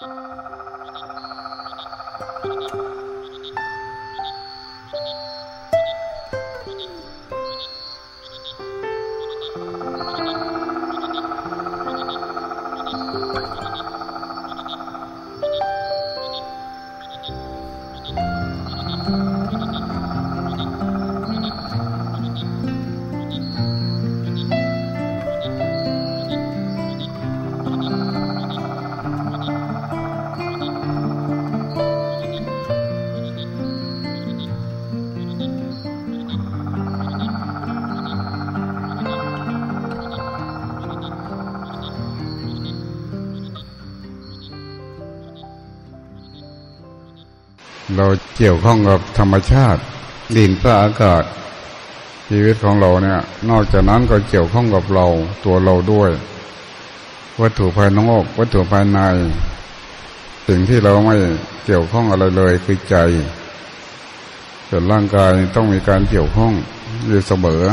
podcast. เราเกี่ยวข้องกับธรรมชาติ ดินฟ้าอากาศ ชีวิตของเราเนี่ย นอกจากนั้นก็เกี่ยวข้องกับเราตัวเราด้วย วัตถุภายนอกวัตถุภายใน สิ่งที่เราไม่เกี่ยวข้องอะไรเลยคือใจส่วนร่างกายต้องมีการเกี่ยวข้องอยู่เสมอ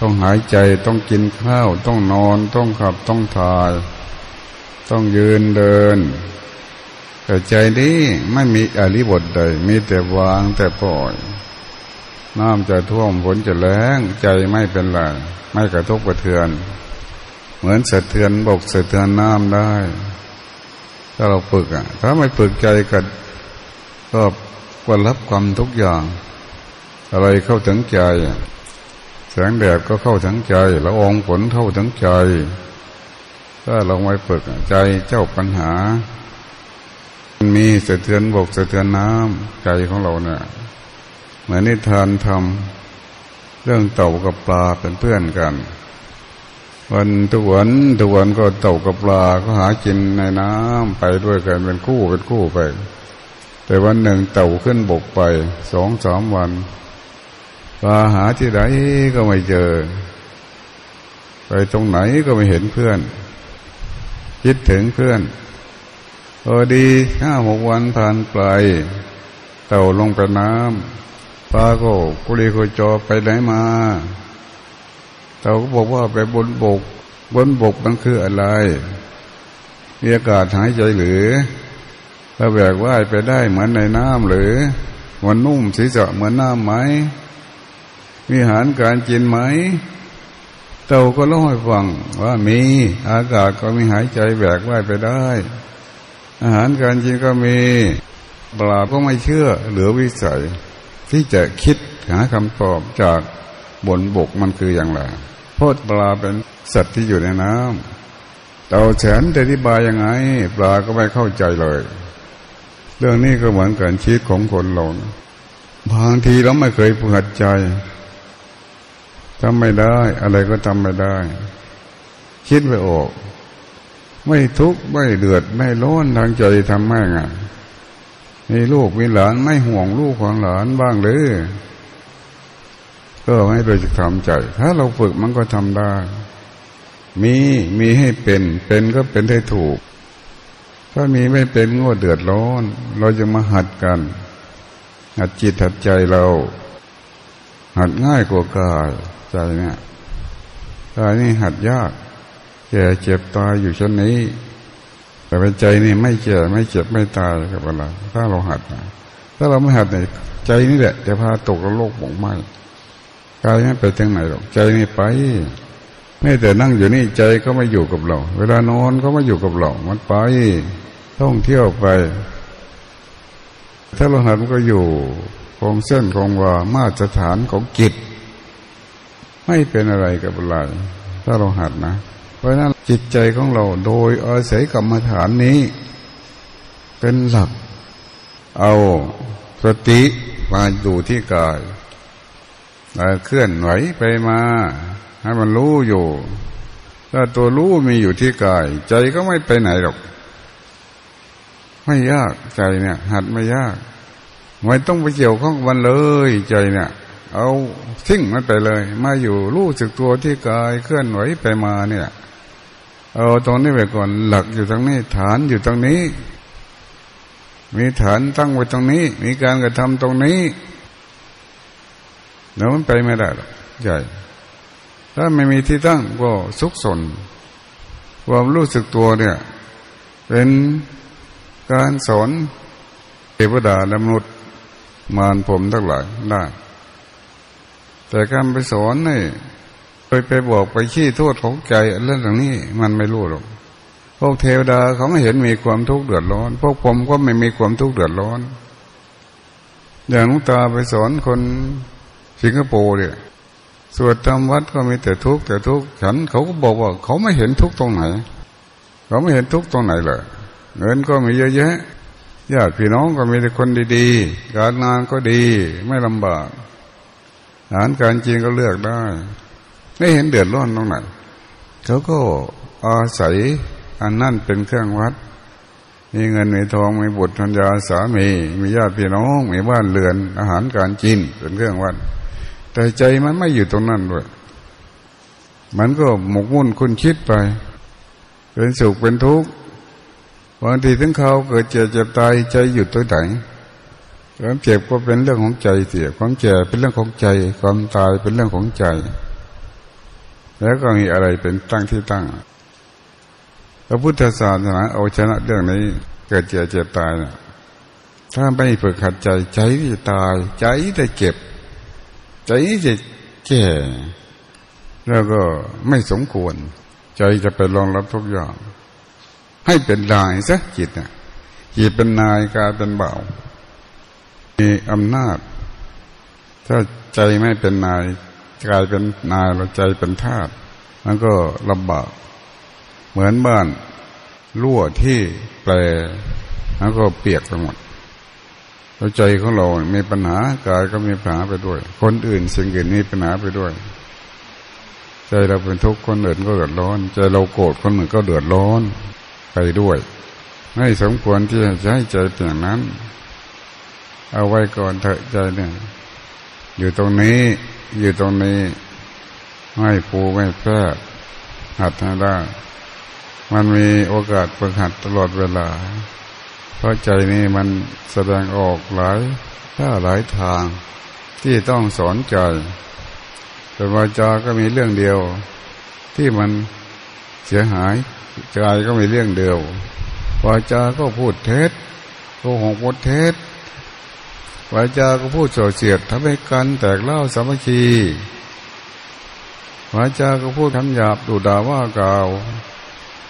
ต้องหายใจต้องกินข้าว ต้องนอน ต้องขับต้องถ่าย ต้องยืนเดิน แต่ใจนี้ไม่มีอริบทใด มีแต่วางแต่ปล่อยน้ำจะท่วมฝนจะแรงใจไม่เป็นไรไม่กระทบกระเทือน เหมือนสะเทือนบกสะเทือนน้ำได้ ถ้าเราฝึกอะ ถ้าไม่ฝึกใจก็ก็ก็รับความทุกอย่าง อะไรเข้าถึงใจ แสงแดดก็เข้าถึงใจและอองฝนเข้าถึงใจ ถ้าเราไม่ฝึกใจเจ้าปัญหา มีสะเทือนบกสะเทือนน้ำใจของเราเนี่ยเหมือนนิทานทำเรื่องเต่ากับปลาเป็นเพื่อนกัน วันทุกวันทุกวันก็เต่ากับปลาก็หากินในน้ำไปด้วยกันเป็นคู่เป็นคู่ไป แต่วันหนึ่งเต่าขึ้นบกไปสองสามวันปลาหาที่ไหนก็ไม่เจอ ไปตรงไหนก็ไม่เห็นเพื่อน คิดถึงเพื่อน พอดีห้าหกวันผ่านไปเต่าลงไปน้ำปลาก็กุลีกุจอไปไหนมาเต่าก็บอกว่าไปบนบก บนบกมันคืออะไรมีอากาศหายใจหรือถ้าแบกว่ายไปได้เหมือนในน้ำหรือ มันนุ่มศีรษะเหมือนน้ำไหมมีอาหารการกินไหมเต่าก็เล่าให้ฟังว่ามีอากาศก็มีหายใจแบกว่ายไปได้ อาหารการกินก็มีปลาก็ไม่เชื่อ เหลือวิสัย ที่จะคิดหาคำตอบจากบนบกมันคืออย่างไรเพราะปลาเป็นสัตว์ที่อยู่ในน้ำเต่าแฉนจะอธิบายยังไง ปลาก็ไม่เข้าใจเลย เรื่องนี้ก็เหมือนกันชีวิตของคนเราบางทีเราไม่เคยฝึกใจทำไม่ได้ อะไรก็ทำไม่ได้ คิดไม่ออก ไม่ทุกข์ไม่เดือดไม่ร้อนทางใจทำให้ไงมีลูกมีหลานไม่ห่วงลูกของหลานบ้างหรือก็ให้เราจะทำใจ ถ้าเราฝึกมันก็ทำได้ มีมีให้เป็น เป็นก็เป็นให้ถูก ถ้ามีไม่เป็นก็เดือดร้อน เราจะมาหัดกัน หัดจิตหัดใจเรา หัดง่ายกว่ากายใจเนี่ยกายนี่หัดยาก แก่เจ็บตายอยู่ชั้นนี้ แต่เป็นใจนี่ไม่แก่ไม่เจ็บไม่ตายกับอะไรถ้าเราหัดนะถ้าเราไม่หัดเนี่ยใจนี่แหละจะพาตกโลกหมองไหมกายไม่ไปทางไหนหรอกใจนี่ไปไม่แต่นั่งอยู่นี่ใจก็ไม่อยู่กับเรา เวลานอนก็ไม่อยู่กับเรา มันไปท่องเที่ยวไป ถ้าเราหัดมันก็อยู่คงเส้นคงว่ามาตรฐานของจิต ไม่เป็นอะไรกับอะไรถ้าเราหัดนะ เพราะนั้นจิตใจของเราโดยอาศัยกรรมฐานนี้ เป็นหลัก เอาสติมาดูที่กายเคลื่อนไหวไปมา ให้มันรู้อยู่ ถ้าตัวรู้มีอยู่ที่กาย ใจก็ไม่ไปไหนหรอก ไม่ยากใจเนี่ย หัดไม่ยาก ไม่ต้องไปเกี่ยวข้องมันเลยใจเนี่ย เอาทิ้งมันไปเลย มาอยู่รู้สึกตัวที่กายเคลื่อนไหวไปมาเนี่ย เอาตรงนี้ไปก่อนหลักอยู่ตรงนี้ ฐานอยู่ตรงนี้ มีฐานตั้งไว้ตรงนี้ มีการกระทำตรงนี้เดี๋ยวมันไปไม่ได้หรอกใหญ่ถ้าไม่มีที่ตั้งก็สุกสน ความรู้สึกตัวเนี่ย เป็นการสอนเทวดาและมนุษย์มารผมทั้งหลายได้ แต่การไปสอนนี่ ไปไปบอกไปขี้โทษของใจเรื่องอย่างนี้มันไม่รู้หรอกพวกเทวดาเขาไม่เห็นมีความทุกข์เดือดร้อน พวกผมก็ไม่มีความทุกข์เดือดร้อน อย่างลุงตาไปสอนคนสิงคโปร์เนี่ยสวดทำวัดก็มีแต่ทุกข์แต่ทุกข์ฉันเขาก็บอกว่า เขาไม่เห็นทุกข์ตรงไหน เขาไม่เห็นทุกข์ตรงไหนเลยเงินก็มีเยอะแยะญาติพี่น้องก็มีแต่คนดีๆ การงานก็ดีไม่ลำบากอาหารการจริงก็เลือกได้ ไม่เห็นเดือดร้อนตรงไหนเขาก็อาศัยอันนั่นเป็นเครื่องวัด มีเงินมีทองมีบุตรธัญญาสามี มีญาติพี่น้องมีบ้านเรือนอาหารการกินเป็นเครื่องวัด แต่ใจมันไม่อยู่ตรงนั้นด้วย มันก็หมกมุ่นคุณคิดไป เป็นสุขเป็นทุกข์บางทีถึงเขาเกิดเจ็บเจ็บตายใจหยุดตัวไหนความเจ็บก็เป็นเรื่องของใจเสียความเจ็บเป็นเรื่องของใจ ความตายเป็นเรื่องของใจ แล้วก็มีอะไรเป็นตั้งที่ตั้ง พระพุทธศาสนาเอาชนะเรื่องนี้ เกิดเจ็บเจ็บตายนะถ้าไม่ฝึกขัดใจใจที่ตาย ใจที่เจ็บ ใจที่แก่แล้วก็ไม่สมควร ใจจะไปรองรับทุกอย่าง ให้เป็นนายซะจิตนะจิตเป็นนายกายเป็นเบามีอำนาจ ถ้าใจไม่เป็นนาย กลายเป็นนายเราใจเป็นทาสมันก็ลำบาก เหมือนบ้านรั่วที่แปลแล้วก็เปียกไปหมดเราใจของเรา มีปัญหากายก็มีปัญหาไปด้วย คนอื่นสิ่งอื่นมีปัญหาไปด้วย ใจเราเป็นทุกข์คนอื่นก็เดือดร้อน ใจเราโกรธคนอื่นก็เดือดร้อนไปด้วย ไม่สมควรที่จะให้ใจเป็นอย่างนั้น เอาไว้ก่อนเถอะใจเนี่ย อยู่ตรงนี้ อยู่ตรงนี้ไม่ปูไม่แพร่หัดให้ได้ มันมีโอกาสฝึกหัดตลอดเวลา เพราะใจนี้มันแสดงออกหลายถ้าหลายทางที่ต้องสอนใจแต่วาจาก็มีเรื่องเดียว ที่มันเสียหายใจก็มีเรื่องเดียววาจาก็พูดเท็จโกหกพูดเท็จ วาจาก็พูดโสเสียดทำให้กันแตกเล่าสามัคคีวาจาก็พูดคำหยาบดูด่าว่ากล่าว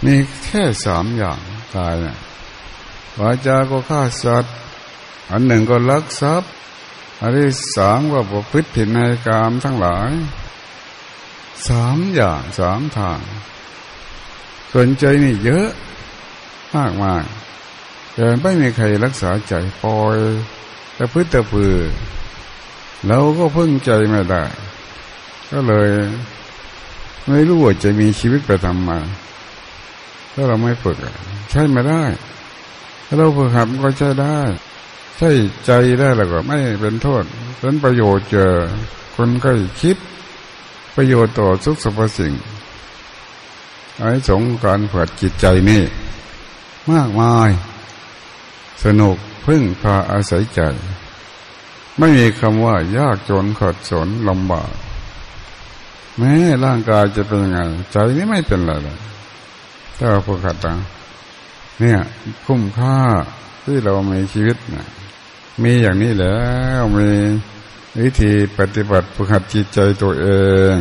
มีแค่สามอย่างตายเนี่ยวาจาก็ฆ่าสัตว์ อันหนึ่งก็ลักทรัพย์ อันที่สามก็ประพฤติผิดในกามทั้งหลายสามอย่างสามทางส่วนใจนี่เยอะมากมายแต่ไม่มีใครรักษาใจปล่อย แต่พื้นต่พือเราก็พึ่งใจไม่ได้ ก็เลย ไม่รู้ว่าจะมีชีวิตไปทำมา ถ้าเราไม่ฝึกใช่ไม่ได้ ถ้าเราฝึกหัดก็ใช้ได้ ใช่ใจได้แล้วก็ไม่เป็นโทษเป็นประโยชน์เจอคนใกล้คิด ประโยชน์ต่อทุกสรรพสิ่งไอ้สงการเปิดจิตใจนี่ มากมาย สนุก พึ่งพาอาศัยใจ ไม่มีคำว่ายากจนขัดสนลำบาก แม้ร่างกายจะเป็นยังไง ใจนี่ไม่เป็นอะไรเลยถ้าเราฝึกหัดนะเนี่ย คุ้มค่าที่เรามีชีวิตนะมีอย่างนี้แล้วมีวิธีปฏิบัติฝึกหัดจิตใจตัวเอง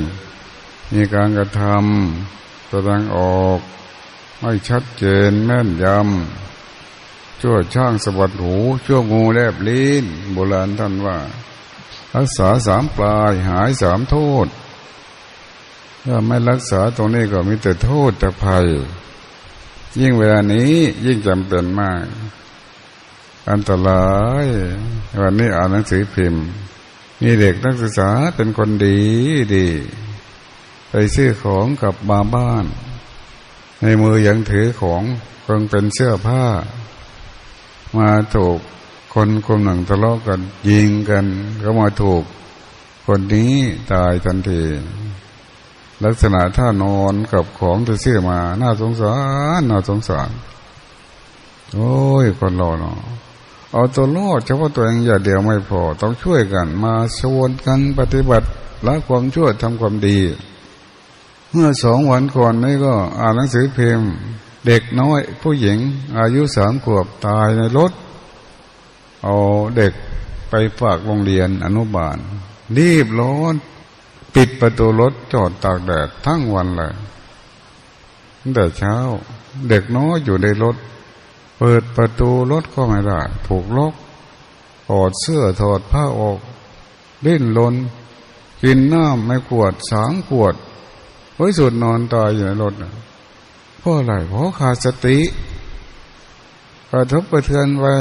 มีการกระทำแสดงออกไม่ชัดเจนแม่นยำ ชั่วช่างสะบัดหูชั่วงูแลบลิ้นโบราณท่านว่ารักษาสามปลายหายสามโทษ ถ้าไม่รักษาตรงนี้ก็มีแต่โทษแต่ภัย ยิ่งเวลานี้ยิ่งจำเป็นมาก อันตราย วันนี้อ่านหนังสือพิมพ์มีเด็กนักศึกษาเป็นคนดีดี ไปซื้อของกับมาบ้าน ในมือยังถือของคงเป็นเสื้อผ้า มาถูกคนคนหนึ่งทะเลาะกันยิงกันก็มาถูก คนนี้ตายทันที ลักษณะท่านอนกับของที่ซื้อมา น่าสงสารน่าสงสาร โอ้ยคนเราเนาะเอาตัวรอดเฉพาะตัวเองอย่าเดียวไม่พอ ต้องช่วยกัน มาชวนกันปฏิบัติละความช่วยทำความดี เมื่อสองวันก่อนนี่ก็ อ่านหนังสือพิมพ์ เด็กน้อย ผู้หญิง อายุสามขวบตายในรถ เอาเด็กไปฝากโรงเรียนอนุบาล รีบร้อนปิดประตูรถจอดตากแดดทั้งวันเลยตั้งแต่เช้า เด็กน้อยอยู่ในรถ เปิดประตูรถก็ไม่ได้ถูกล็อกถอดเสื้อถอดผ้าออกเล่นลนกินน้ำไม่ขวดสามขวดเฮ้ยสุดนอนตายอยู่ในรถ เพราะอะไรเพราะขาดสติกระทบกระเทือนไว้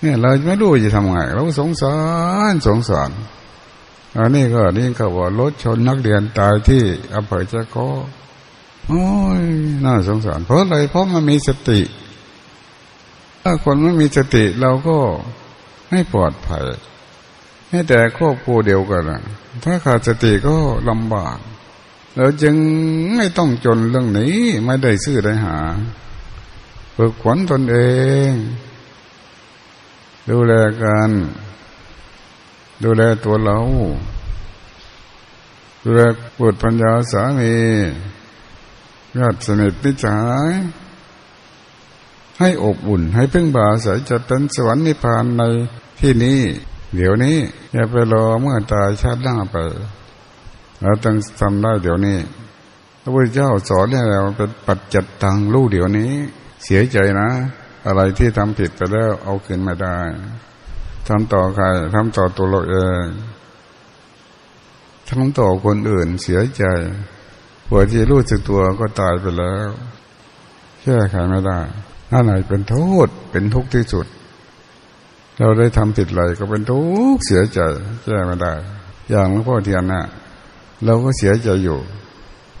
เนี่ยเราไม่รู้จะทำไง เราสงสารสงสารอันนี้ก็นี่ก็ว่ารถชนนักเรียนตายที่อำเภอเจ้าก็โอ้ยน่าสงสาร เพราะอะไรเพราะมันมีสติ ถ้าคนไม่มีสติเราก็ไม่ปลอดภัยแม้แต่ครอบครัวเดียวกันถ้าขาดสติก็ลำบาก เราจึงไม่ต้องจนเรื่องนี้ไม่ได้ซื้อได้หาฝึกขวัญตนเอง ดูแลกัน ดูแลตัวเรา ดูแลบุตรปัญญาสามีญาติสนิทนิสัยให้อบอุ่น ให้พึ่งบาสายจะเป็นสวรรค์นิพพานในที่นี้ เดี๋ยวนี้ อย่าไปรอเมื่อตายชาติหน้าไป เราต้องทำได้เดี๋ยวนี้พระพุทธเจ้าสอนให้เราเป็นปัจจัตตังรู้เดี๋ยวนี้ เสียใจนะ อะไรที่ทำผิดไปแล้วเอาคืนม่ได้ทำต่อใครทำต่อตัวเราเองทำต่อคนอื่นเสียใจผัวที่รู้สึกตัวก็ตายไปแล้วแก้ไขไม่ได้นั่นไหนเป็นโทษเป็นทุกข์ที่สุด เราได้ทำผิดอะไรก็เป็นทุกข์เสียใจแก้ไม่ได้ อย่างหลวงพ่อเทียนนะ่ะ เราก็เสียใจอยู่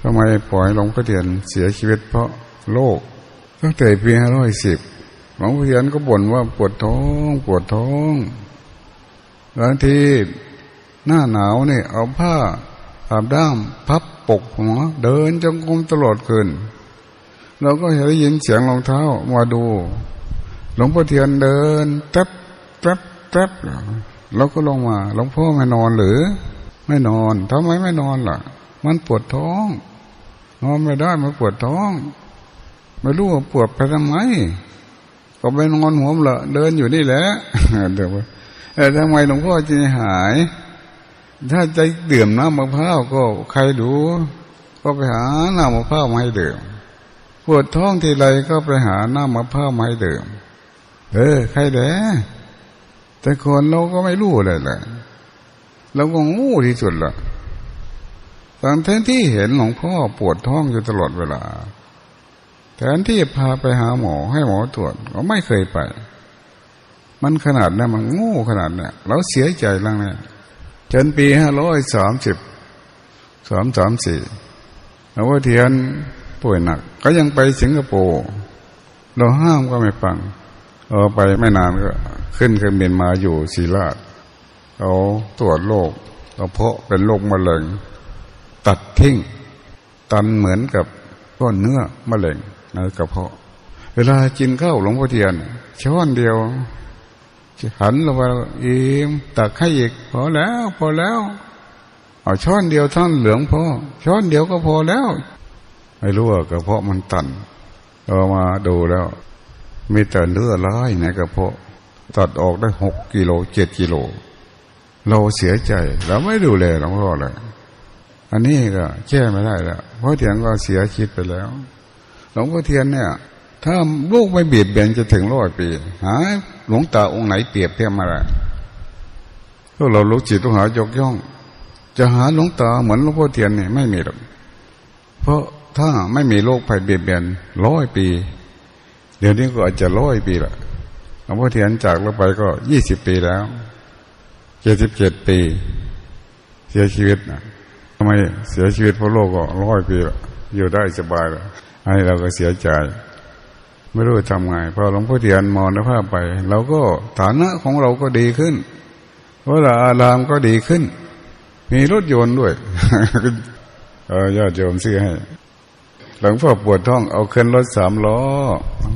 ทำไมปล่อยหลวงพ่อเทียนเสียชีวิตเพราะโรคตั้งแต่ปีห้าร้อยสิบหลวงพ่อเทียนก็บ่นว่าปวดท้องปวดท้องบางทีหน้าหนาวเนี่ยเอาผ้าอาบด้ามพับปกหัวเดินจงกรมตลอดคืนเราก็เห็นได้ยินเสียงรองเท้ามาดู หลวงพ่อเทียนเดินแทบแทบแทบเราก็ลงมา หลวงพ่อม่นอนหรือ ไม่นอนทำไมไม่นอนล่ะ มันปวดท้อง นอนไม่ได้มันปวดท้อง ไม่รู้ว่าปวดไปทำไม ก็ไปนอนหัวมละเดินอยู่นี่แหละเดี๋ยวแต่ทำไมหลวงพ่อจะหาย ถ้าใจดื่มน้ำมะพร้าวก็ใครดูก็ไปหาน้ำมะพร้าวมาให้ดื่มปวดท้องทีไรก็ไปหาน้ำมะพร้าวมาให้ดื่มเออใครแด้แต่คนเราก็ไม่รู้เลยแหละ เราก็งูที่สุดละตอนแทนที่เห็นหลวงพ่อปวดท้องอยู่ตลอดเวลา แทนที่พาไปหาหมอให้หมอตรวจก็ไม่เคยไป มันขนาดนี้มันงูขนาดเนี้ยเราเสียใจแล้วเนี่ยจนปีห้าร้อยสามสิบสามสามสี่หลวงพ่อเทียนป่วยหนัก ก็ยังไปสิงคโปร์เราห้ามก็ไม่ฟังเออไปไม่นานก็ ขึ้นเครื่องบินมาอยู่ศรีราช เขาตรวจโรคกระเพาะเป็นโรคมะเร็งตัดทิ้งตันเหมือนกับก้อนเนื้อมะเร็งในกระเพาะ เวลากินข้าวหลวงพ่อเทียนช้อนเดียวหันลงไปอีมตักให้อีกพอแล้วพอแล้วเอาช้อนเดียวท่านเหลืองพอช้อนเดียวก็พอแล้ว ไม่รู้ว่ากระเพาะมันตันเรามาดูแล้ว มีแต่เลือดร้ายในกระเพาะ ตัดออกได้หกกิโลเจ็ดกิโล เราเสียใจเราไม่ดูแลหลวงพ่อเลยอันนี้ก็แก้ไม่ได้แล้วเพราะเทียนก็เสียชีวิตไปแล้วหลวงพ่อเทียนเนี่ย ถ้าลูกไม่เบียดเบียนจะถึงร้อยปีหาหลวงตาองค์ไหนเปรียบเทียบมาได้พวกเราลูกจิตต้องหายกย่อง จะหาหลวงตาเหมือนหลวงพ่อเทียนเนี่ยไม่มีหรอกเพราะถ้าไม่มีโรคภัยเบียดเบียนร้อยปี เดี๋ยวนี้ก็อาจจะร้อยปีละหลวงพ่อเทียนจากเราไปก็ยี่สิบปีแล้ว เจ็ดสิบเจ็ดปี เสียชีวิตนะทำไมเสียชีวิตเพราะโรคก็ร้อยปีละอยู่ได้สบายละอันนี้เราก็เสียใจ ไม่รู้ทำไงพอหลวงพ่อเทียนมรณภาพไปเราก็ฐานะของเราก็ดีขึ้นเวลาอารามก็ดีขึ้น มีรถยนต์ด้วยเออยอดโยมซื้อให้หลวงพ่อปวดท้องเอาขึ้นรถสามล้อ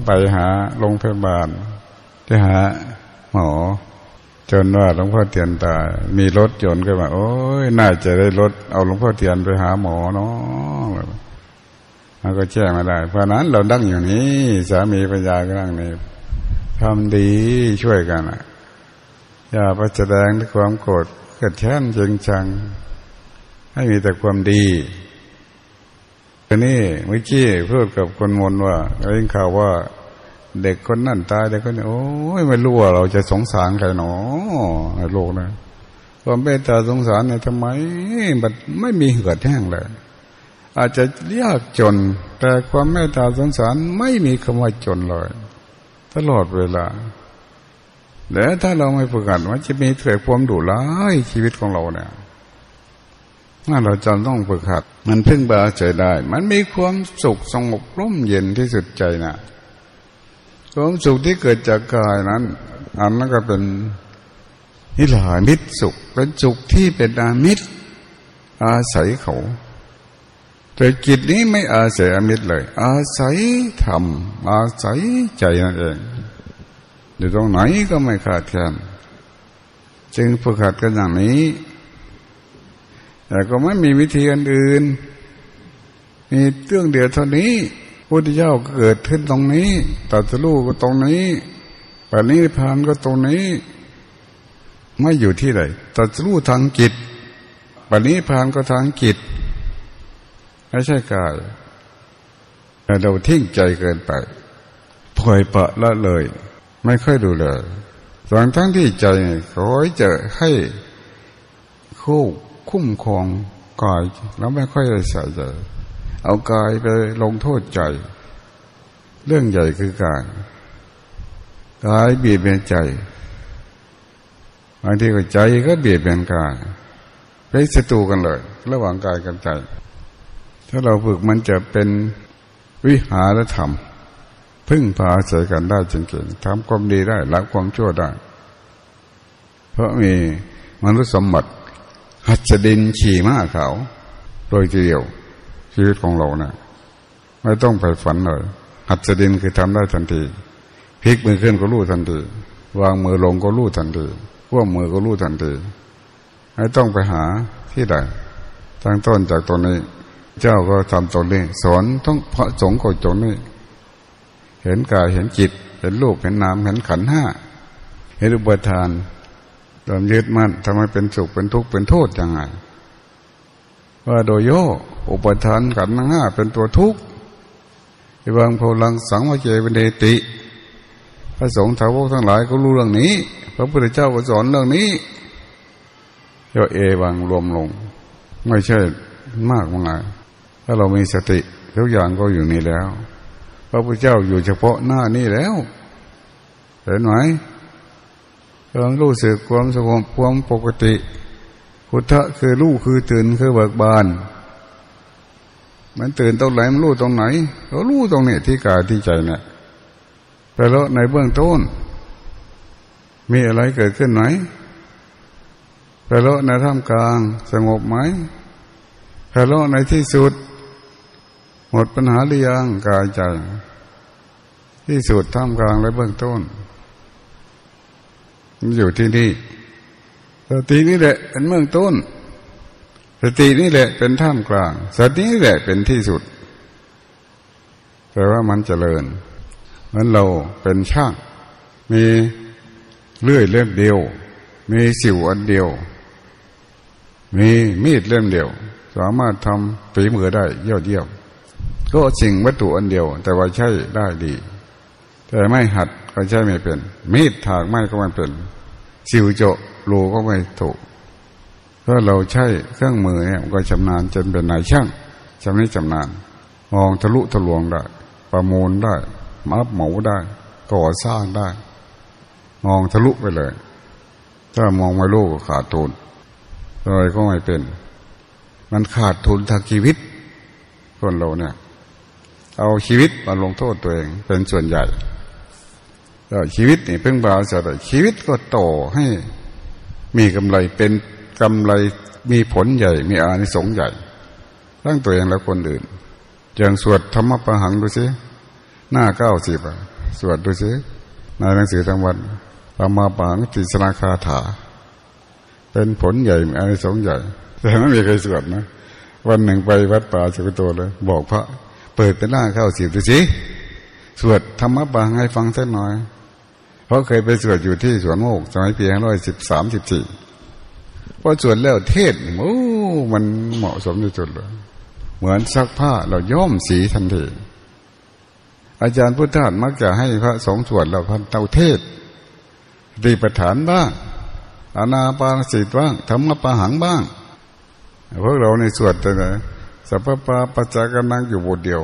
ไปหาโรงพยาบาลไปหาหมอ จนว่าหลวงพ่อเทียนตายมีรถยนต์ก็มาโอ้ยน่าจะได้รถเอาหลวงพ่อเทียนไปหาหมอเนาะมันก็แช่ไม่ได้ เพราะนั้นเราดั้งอยู่นี้ สามีปัญญาก็นั่งนี่ทำดีช่วยกันอะ อย่าไปแสดงด้วยความโกรธเกิดแค้นจริงจัง ให้มีแต่ความดีทีนี้เมื่อกี้พูดกับคนมนว่าเรื่องข่าวว่า เด็กคนนั่นตายเด็กคนนี้โอ้ยไม่รู้ว่าเราจะสงสารใครหนอในโลกนะความเมตตาสงสารเนี่ยทำไมมันไม่มีเหือดแห้งเลย อาจจะยากจน แต่ความเมตตาสงสารไม่มีคำว่าจนเลยตลอดเวลาแล้วถ้าเราไม่ฝึกหัดมันจะมีเกิดความดุร้ายชีวิตของเราเนี่ยถ้าเราจำต้องฝึกหัด มันพึ่งบาใจได้ มันมีความสุขสงบร่มเย็นที่สุดใจนะ ความสุขที่เกิดจากกายนั้น อันนั้นก็เป็นนิลามิตรสุขเป็นสุขที่เป็นอามิตร อาศัยเขา แต่จิตนี้ไม่อาศัยอามิตรเลย อาศัยธรรมอาศัยใจนั่นเองอยู่ตรงไหนก็ไม่ขาดแคลนจึงฝึกหัดกันอย่างนี้ แต่ก็ไม่มีวิธีอื่น มีเรื่องเดียวเท่านี้ พุทธเจ้าเกิดขึ้นตรงนี้ตัดสู้ก็ตรงนี้ปณิพานก็ตรงนี้ ไม่อยู่ที่ไหนตัดสู้ทางจิตปณิพานก็ทางจิตไม่ใช่กายแต่เราทิ้งใจเกินไปปล่อยปะละเลย ไม่ค่อยดูเลยส่วนทั้งที่ใจขอจะให้คู่คุ้มครองกายแล้วไม่ค่อยใส่ใจ เอากายไปลงโทษใจ เรื่องใหญ่คือกายกายเบียดเบียนใจบางทีก็ใจก็เบียดเบียนกายเป็นศัตรูกันเลย ระหว่างกายกับใจ ถ้าเราฝึกมันจะเป็นวิหารธรรม พึ่งพาอาศัยกันได้จริงๆทำความดีได้ละความชั่วได้ เพราะมีมนุษย์สมบัติหัดดินขี่ม้าเขาโดยเดียว ชีวิตของเราเนะี่ยไม่ต้องไปฝันเลยหัดสดินคือทำได้ทันทีพลิกมือขึ้นก็รู้ทันทีวางมือลงก็รู้ทันทีพวกมือก็รู้ทันทีไม่ต้องไปหาที่ใดตั้งต้นจากตรงนี้ เจ้าก็ทำตรงนี้ สอนต้องพระสงฆ์ก็ตรงนี้ เห็นกายเห็นจิต เห็นรูปเห็นนามเห็นขันห้าเห็นอุปทานตามยึดมั่นทำไมเป็นสุขเป็นทุกข์เป็นโทษยังไง ว่าโดยโยอุปทานขันห้าเป็นตัวทุกข์อิวังพลังสังวเจเป็นเดติ พระสงฆ์ทาวกทั้งหลายก็รู้เรื่องนี้ พระพุทธเจ้าก็สอนเรื่องนี้โยเอวังรวมลง ไม่ใช่มากมายถ้าเรามีสติทุกอย่างก็อยู่นี่แล้ว พระพุทธเจ้าอยู่เฉพาะหน้านี่แล้วเห็นไหมความรู้สึกความสงบความปกติ พุทธะคือรู้คือตื่นคือเบิกบาน มันตื่นตรงไหนมันรู้ตรงไหนก็รู้ตรงนี้ที่กายที่ใจเนี่ยแต่แล้วในเบื้องต้น มีอะไรเกิดขึ้นไหมแต่แล้วในท่ามกลางสงบไหมแต่แล้วในที่สุด หมดปัญหาหรือยังกายใจ ที่สุดท่ามกลางและเบื้องต้นมันอยู่ที่นี่ สตินี่แหละเป็นเบื้องต้น สตินี่แหละเป็นท่ามกลาง สตินี่แหละเป็นที่สุด แต่ว่ามันเจริญเหมือนเราเป็นช่าง มีเลื่อยเล่มเดียว มีสิวอันเดียว มีมีดเล่มเดียว สามารถทำฝีมือได้ยอดเยี่ยมก็สิ่งวัตถุอันเดียว แต่ว่าใช้ได้ดี แต่ไม่หัดก็ใช้ไม่เป็น มีดถากไม้ก็ไม่เป็น สิวโจ รูก็ไม่ถูกถ้าเราใช้เครื่องมือเนี่ยก็ชำนาญจนเป็นนายช่างชำนิชำนาญมองทะลุทะลวงได้ ประมูลได้มับหมูได้ ก่อสร้างได้ มองทะลุไปเลย ถ้ามองไม่รู้ก็ขาดทุนอะไรก็ไม่เป็น มันขาดทุนทางชีวิต คนเราเนี่ย เอาชีวิตมาลงโทษตัวเองเป็นส่วนใหญ่แล้วชีวิตนี่เพิ่งบาสะชีวิตก็โตให้ มีกำไรเป็นกำไรมีผลใหญ่ มีอานิสงส์ใหญ่ทั้งตัวเองและคนอื่นอย่างสวดธรรมประหังดูสิหน้าเก้าสิบสวดดูสิในหนังสือทั้งวันธรรมปะหังติสนาคาถา เป็นผลใหญ่มีอานิสงส์ใหญ่ แต่ไม่มีใครสวดนะวันหนึ่งไปวัดป่าสุกโตเลย บอกพระ เปิดเป็นหน้าเข้าสิบดูสิสวดธรรมะบางให้ฟังสักหน่อย เพราะเคยไปสวดอยู่ที่สวนโมกสมัยปีห้าร้อยสิบสามสิบสี่พอสวดแล้วเทศโอ้มันเหมาะสมที่สุดเลย เหมือนซักผ้าเราย้อมสีทันทีอาจารย์พุทธาสมักจะให้พระสงฆ์สวดเราพันเตาเทศดีประฐานบ้างอานาปานสิตบ้างธรรมปะหังบ้างพวกเราในสวดแต่ไหนสัพพะปัจจกนังอยู่บทเดียว